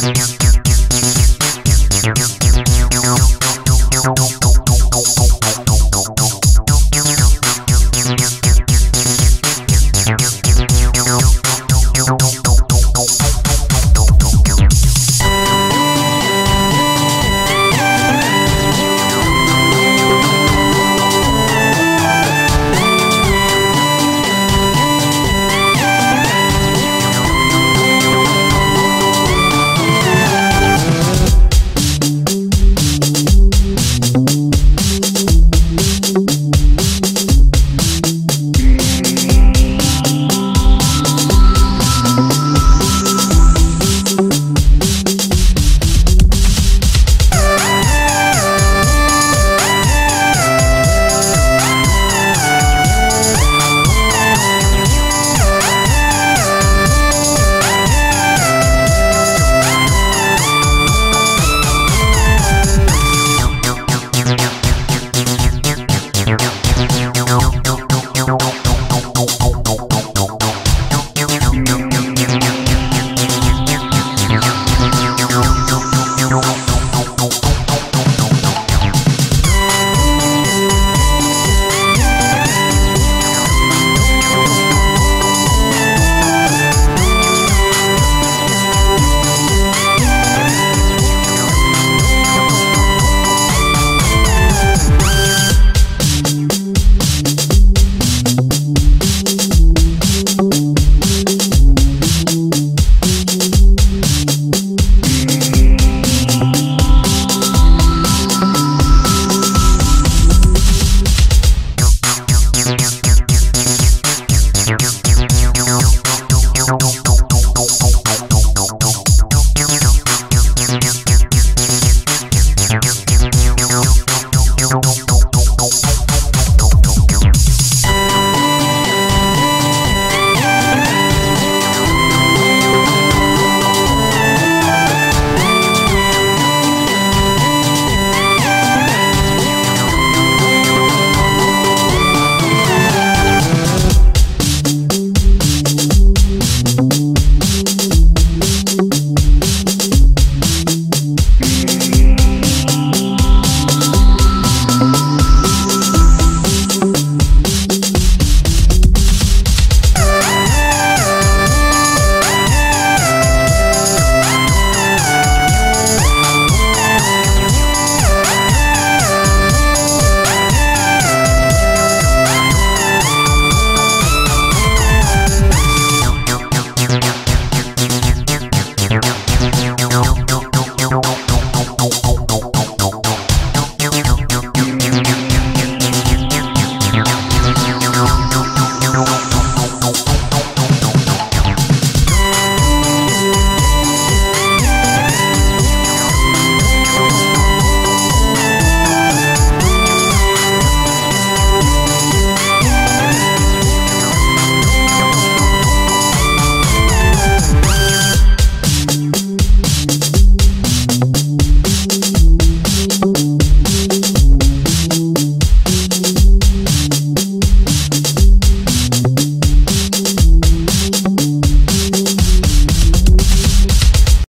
Peace.